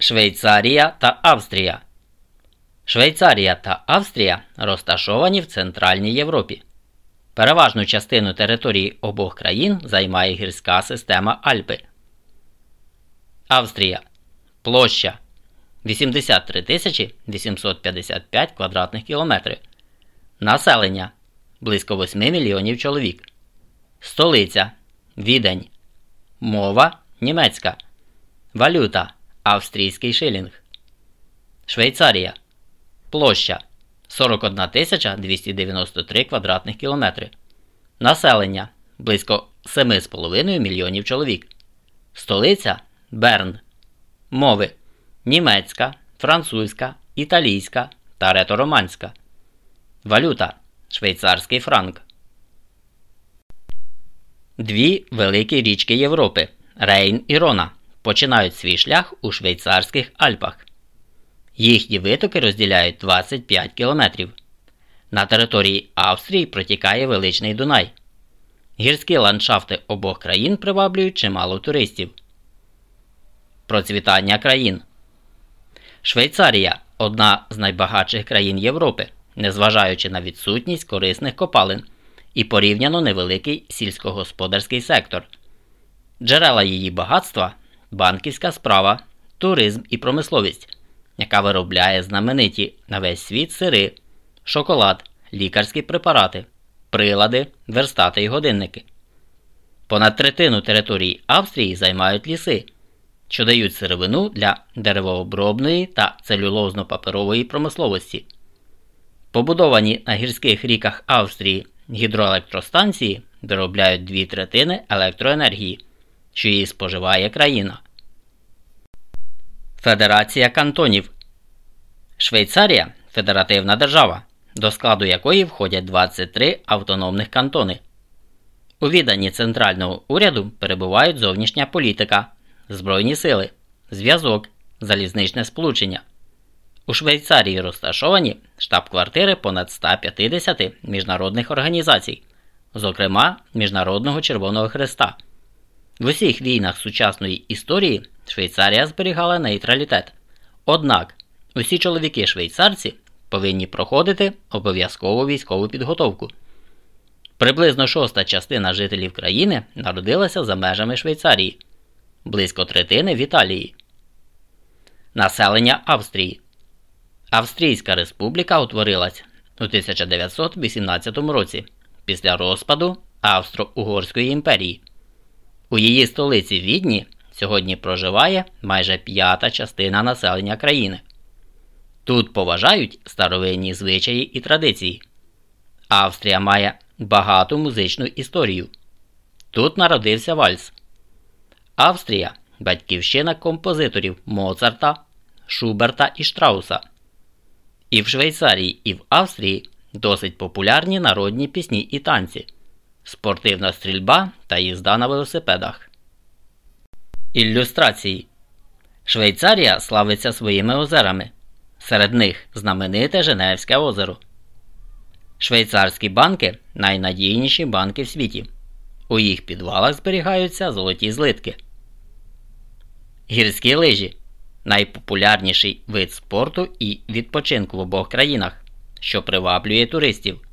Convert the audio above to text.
Швейцарія та Австрія. Швейцарія та Австрія розташовані в Центральній Європі. Переважну частину території обох країн займає гірська система Альпи. Австрія. Площа 83 855 квадратних кілометрів. Населення близько 8 мільйонів чоловік. Столиця Відень. Мова німецька. Валюта австрійський шилінг. Швейцарія. Площа 41 293 квадратних кілометри. Населення близько 7,5 мільйонів чоловік. Столиця Берн. Мови німецька, французька, італійська та ретороманська. Валюта швейцарський франк. Дві великі річки Європи Рейн і Рона починають свій шлях у швейцарських Альпах. Їхні витоки розділяють 25 кілометрів. На території Австрії протікає величний Дунай. Гірські ландшафти обох країн приваблюють чимало туристів. Процвітання країн Швейцарія одна з найбагатших країн Європи, незважаючи на відсутність корисних копалин і порівняно невеликий сільськогосподарський сектор. Джерела її багатства банківська справа, туризм і промисловість, яка виробляє знамениті на весь світ сири, шоколад, лікарські препарати, прилади, верстати і годинники. Понад третину території Австрії займають ліси, що дають сировину для деревообробної та целюлозно-паперової промисловості. Побудовані на гірських ріках Австрії гідроелектростанції виробляють дві третини електроенергії що її споживає країна. Федерація кантонів Швейцарія федеративна держава, до складу якої входять 23 автономних кантони. У відданні центрального уряду перебувають зовнішня політика, збройні сили, зв'язок, залізничне сполучення. У Швейцарії розташовані штаб-квартири понад 150 міжнародних організацій, зокрема Міжнародного Червоного Хреста. В усіх війнах сучасної історії Швейцарія зберігала нейтралітет. Однак усі чоловіки швейцарці повинні проходити обов'язкову військову підготовку. Приблизно шоста частина жителів країни народилася за межами Швейцарії, близько третини в Італії. Населення Австрії. Австрійська республіка утворилась у 1918 році після розпаду Австро-Угорської імперії. У її столиці Відні сьогодні проживає майже п'ята частина населення країни. Тут поважають старовинні звичаї і традиції. Австрія має багату музичну історію. Тут народився Вальс. Австрія батьківщина композиторів Моцарта, Шуберта і Штрауса. І в Швейцарії, і в Австрії досить популярні народні пісні і танці спортивна стрільба та їзда на велосипедах. Ілюстрації Швейцарія славиться своїми озерами. Серед них знамените Женевське озеро. Швейцарські банки найнадійніші банки в світі. У їх підвалах зберігаються золоті злитки. Гірські лижі найпопулярніший вид спорту і відпочинку в обох країнах, що приваблює туристів.